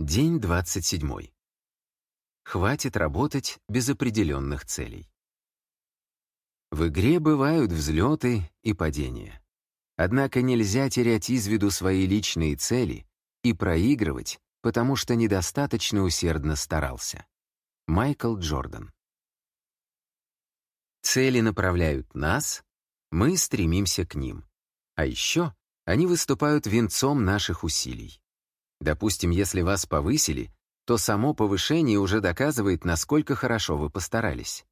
День 27. Хватит работать без определенных целей. В игре бывают взлеты и падения. Однако нельзя терять из виду свои личные цели и проигрывать, потому что недостаточно усердно старался. Майкл Джордан. Цели направляют нас, мы стремимся к ним. А еще они выступают венцом наших усилий. Допустим, если вас повысили, то само повышение уже доказывает, насколько хорошо вы постарались.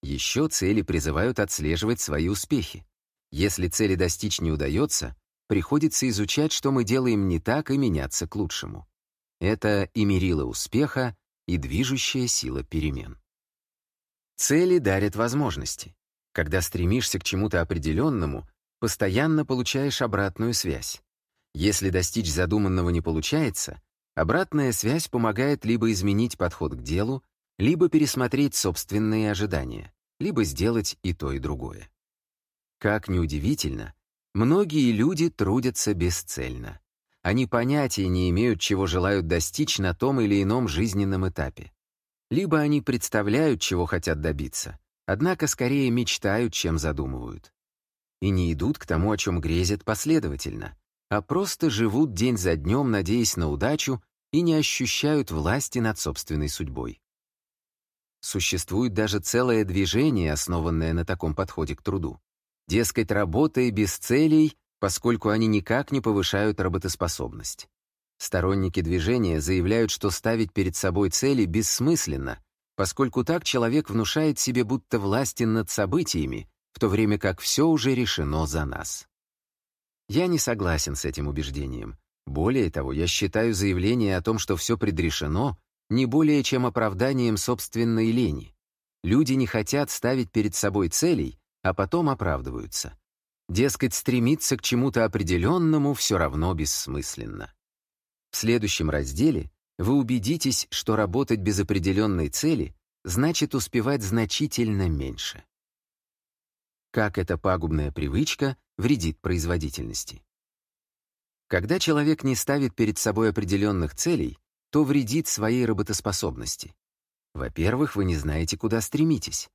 Еще цели призывают отслеживать свои успехи. Если цели достичь не удается, приходится изучать, что мы делаем не так, и меняться к лучшему. Это и мерило успеха, и движущая сила перемен. Цели дарят возможности. Когда стремишься к чему-то определенному, постоянно получаешь обратную связь. Если достичь задуманного не получается, обратная связь помогает либо изменить подход к делу, либо пересмотреть собственные ожидания, либо сделать и то, и другое. Как ни удивительно, многие люди трудятся бесцельно. Они понятия не имеют, чего желают достичь на том или ином жизненном этапе. Либо они представляют, чего хотят добиться, однако скорее мечтают, чем задумывают. И не идут к тому, о чем грезят последовательно, а просто живут день за днем, надеясь на удачу и не ощущают власти над собственной судьбой. Существует даже целое движение, основанное на таком подходе к труду. Дескать, работая без целей, поскольку они никак не повышают работоспособность. Сторонники движения заявляют, что ставить перед собой цели бессмысленно, поскольку так человек внушает себе, будто властен над событиями, в то время как все уже решено за нас. Я не согласен с этим убеждением. Более того, я считаю заявление о том, что все предрешено, не более чем оправданием собственной лени. Люди не хотят ставить перед собой целей, а потом оправдываются. Дескать, стремиться к чему-то определенному все равно бессмысленно. В следующем разделе вы убедитесь, что работать без определенной цели значит успевать значительно меньше. Как эта пагубная привычка вредит производительности. Когда человек не ставит перед собой определенных целей, то вредит своей работоспособности. Во-первых, вы не знаете, куда стремитесь.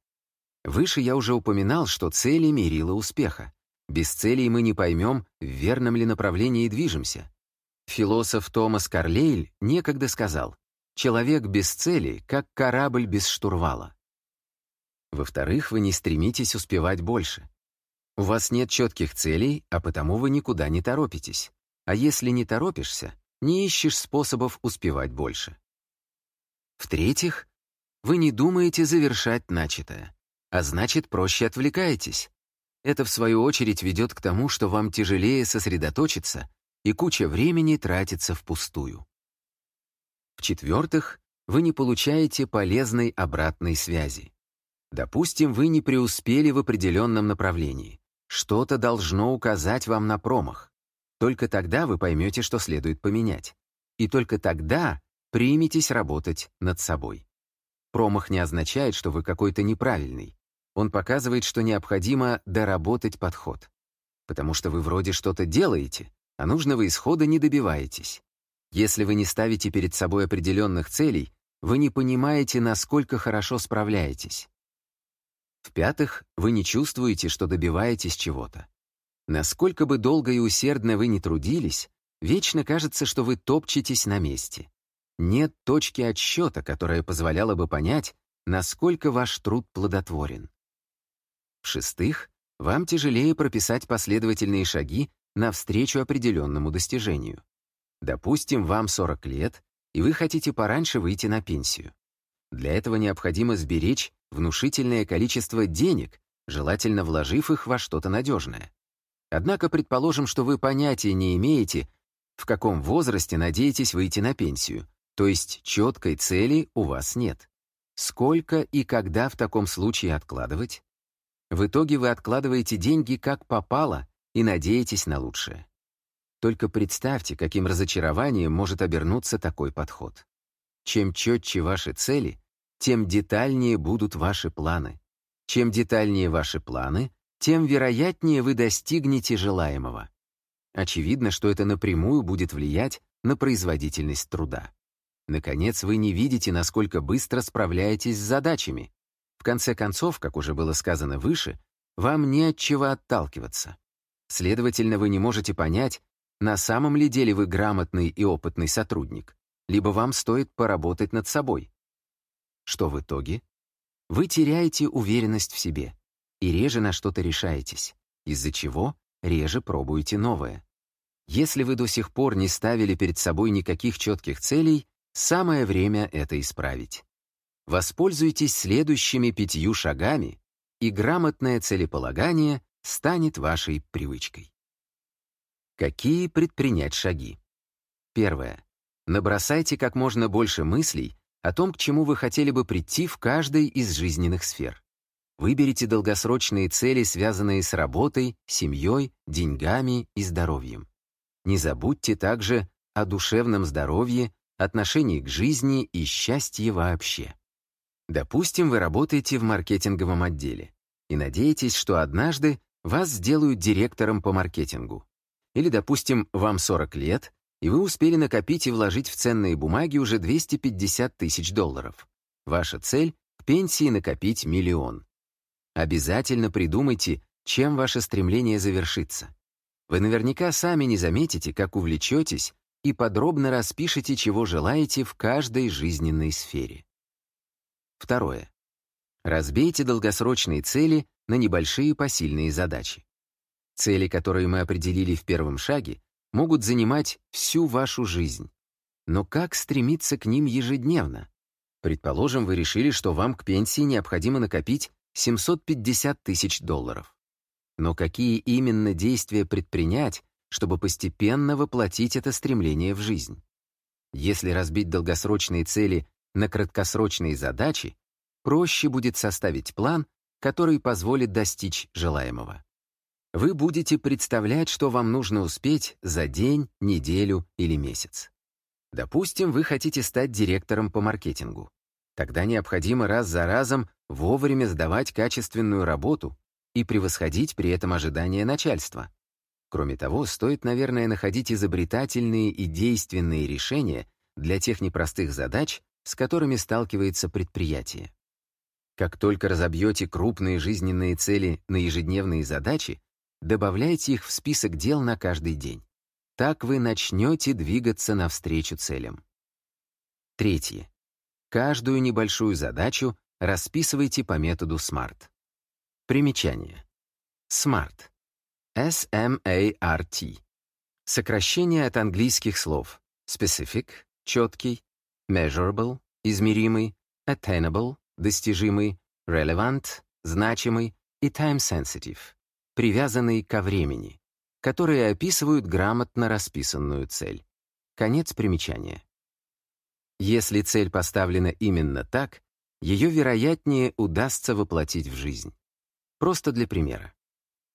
Выше я уже упоминал, что цели мерила успеха. Без целей мы не поймем, в верном ли направлении движемся. Философ Томас Карлейль некогда сказал, «Человек без цели, как корабль без штурвала». Во-вторых, вы не стремитесь успевать больше. У вас нет четких целей, а потому вы никуда не торопитесь. А если не торопишься, не ищешь способов успевать больше. В-третьих, вы не думаете завершать начатое, а значит, проще отвлекаетесь. Это, в свою очередь, ведет к тому, что вам тяжелее сосредоточиться, и куча времени тратится впустую. В-четвертых, вы не получаете полезной обратной связи. Допустим, вы не преуспели в определенном направлении. Что-то должно указать вам на промах. Только тогда вы поймете, что следует поменять. И только тогда приметесь работать над собой. Промах не означает, что вы какой-то неправильный. Он показывает, что необходимо доработать подход. Потому что вы вроде что-то делаете, а нужного исхода не добиваетесь. Если вы не ставите перед собой определенных целей, вы не понимаете, насколько хорошо справляетесь. В-пятых, вы не чувствуете, что добиваетесь чего-то. Насколько бы долго и усердно вы ни трудились, вечно кажется, что вы топчетесь на месте. Нет точки отсчета, которая позволяла бы понять, насколько ваш труд плодотворен. В-шестых, вам тяжелее прописать последовательные шаги навстречу определенному достижению. Допустим, вам 40 лет, и вы хотите пораньше выйти на пенсию. Для этого необходимо сберечь внушительное количество денег, желательно вложив их во что-то надежное. Однако предположим, что вы понятия не имеете, в каком возрасте надеетесь выйти на пенсию, то есть четкой цели у вас нет. Сколько и когда в таком случае откладывать? В итоге вы откладываете деньги как попало и надеетесь на лучшее. Только представьте, каким разочарованием может обернуться такой подход. Чем четче ваши цели, тем детальнее будут ваши планы. Чем детальнее ваши планы, тем вероятнее вы достигнете желаемого. Очевидно, что это напрямую будет влиять на производительность труда. Наконец, вы не видите, насколько быстро справляетесь с задачами. В конце концов, как уже было сказано выше, вам не от чего отталкиваться. Следовательно, вы не можете понять, на самом ли деле вы грамотный и опытный сотрудник, либо вам стоит поработать над собой. Что в итоге? Вы теряете уверенность в себе и реже на что-то решаетесь, из-за чего реже пробуете новое. Если вы до сих пор не ставили перед собой никаких четких целей, самое время это исправить. Воспользуйтесь следующими пятью шагами, и грамотное целеполагание станет вашей привычкой. Какие предпринять шаги? Первое. Набросайте как можно больше мыслей о том, к чему вы хотели бы прийти в каждой из жизненных сфер. Выберите долгосрочные цели, связанные с работой, семьей, деньгами и здоровьем. Не забудьте также о душевном здоровье, отношении к жизни и счастье вообще. Допустим, вы работаете в маркетинговом отделе и надеетесь, что однажды вас сделают директором по маркетингу. Или, допустим, вам 40 лет, и вы успели накопить и вложить в ценные бумаги уже 250 тысяч долларов. Ваша цель — к пенсии накопить миллион. Обязательно придумайте, чем ваше стремление завершится. Вы наверняка сами не заметите, как увлечетесь и подробно распишите, чего желаете в каждой жизненной сфере. Второе. Разбейте долгосрочные цели на небольшие посильные задачи. Цели, которые мы определили в первом шаге, могут занимать всю вашу жизнь. Но как стремиться к ним ежедневно? Предположим, вы решили, что вам к пенсии необходимо накопить 750 тысяч долларов. Но какие именно действия предпринять, чтобы постепенно воплотить это стремление в жизнь? Если разбить долгосрочные цели на краткосрочные задачи, проще будет составить план, который позволит достичь желаемого. Вы будете представлять, что вам нужно успеть за день, неделю или месяц. Допустим, вы хотите стать директором по маркетингу. Тогда необходимо раз за разом вовремя сдавать качественную работу и превосходить при этом ожидания начальства. Кроме того, стоит, наверное, находить изобретательные и действенные решения для тех непростых задач, с которыми сталкивается предприятие. Как только разобьете крупные жизненные цели на ежедневные задачи, добавляйте их в список дел на каждый день. Так вы начнете двигаться навстречу целям. Третье. Каждую небольшую задачу расписывайте по методу SMART. Примечание. SMART. S-M-A-R-T. Сокращение от английских слов specific — четкий, measurable — измеримый, attainable — достижимый, relevant — значимый и time-sensitive — привязанный ко времени, которые описывают грамотно расписанную цель. Конец примечания. Если цель поставлена именно так, ее вероятнее удастся воплотить в жизнь. Просто для примера.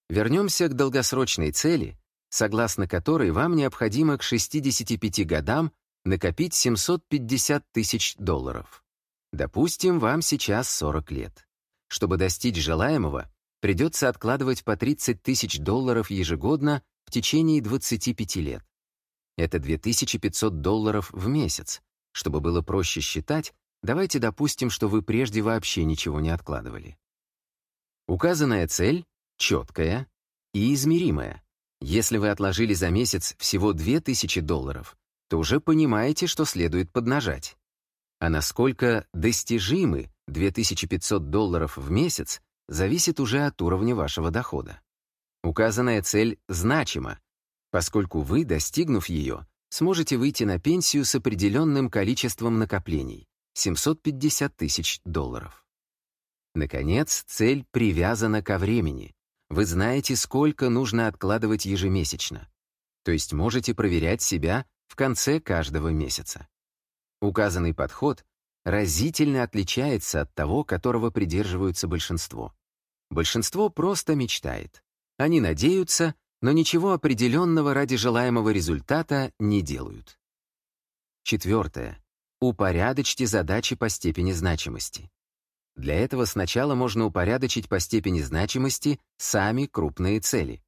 Вернемся к долгосрочной цели, согласно которой вам необходимо к 65 годам накопить 750 тысяч долларов. Допустим, вам сейчас 40 лет. Чтобы достичь желаемого, придется откладывать по 30 тысяч долларов ежегодно в течение 25 лет. Это 2500 долларов в месяц. Чтобы было проще считать, давайте допустим, что вы прежде вообще ничего не откладывали. Указанная цель четкая и измеримая. Если вы отложили за месяц всего 2000 долларов, то уже понимаете, что следует поднажать. А насколько достижимы 2500 долларов в месяц, зависит уже от уровня вашего дохода. Указанная цель значима, поскольку вы, достигнув ее, сможете выйти на пенсию с определенным количеством накоплений — 750 тысяч долларов. Наконец, цель привязана ко времени. Вы знаете, сколько нужно откладывать ежемесячно. То есть можете проверять себя в конце каждого месяца. Указанный подход разительно отличается от того, которого придерживаются большинство. Большинство просто мечтает. Они надеются, но ничего определенного ради желаемого результата не делают. Четвертое. Упорядочьте задачи по степени значимости. Для этого сначала можно упорядочить по степени значимости сами крупные цели.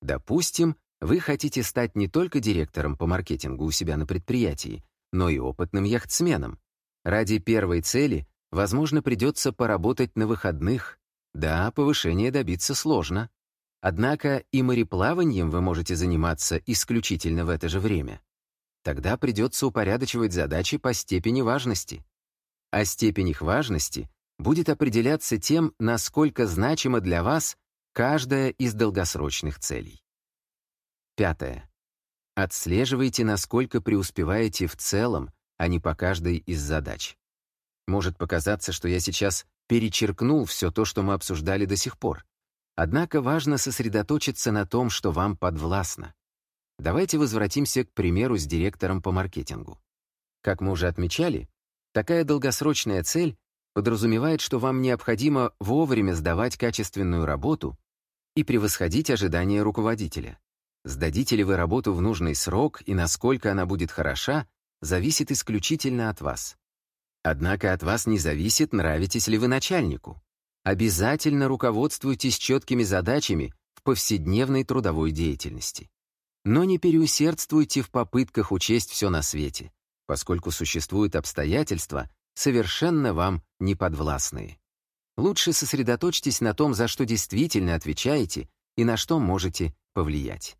Допустим, вы хотите стать не только директором по маркетингу у себя на предприятии, но и опытным яхтсменом. Ради первой цели, возможно, придется поработать на выходных. Да, повышение добиться сложно. Однако и мореплаванием вы можете заниматься исключительно в это же время. Тогда придется упорядочивать задачи по степени важности. А степень их важности будет определяться тем, насколько значима для вас каждая из долгосрочных целей. Пятое. Отслеживайте, насколько преуспеваете в целом, а не по каждой из задач. Может показаться, что я сейчас перечеркнул все то, что мы обсуждали до сих пор. Однако важно сосредоточиться на том, что вам подвластно. Давайте возвратимся к примеру с директором по маркетингу. Как мы уже отмечали, такая долгосрочная цель подразумевает, что вам необходимо вовремя сдавать качественную работу и превосходить ожидания руководителя. Сдадите ли вы работу в нужный срок и насколько она будет хороша, зависит исключительно от вас. Однако от вас не зависит, нравитесь ли вы начальнику. Обязательно руководствуйтесь четкими задачами в повседневной трудовой деятельности. Но не переусердствуйте в попытках учесть все на свете, поскольку существуют обстоятельства, совершенно вам неподвластные. Лучше сосредоточьтесь на том, за что действительно отвечаете и на что можете повлиять.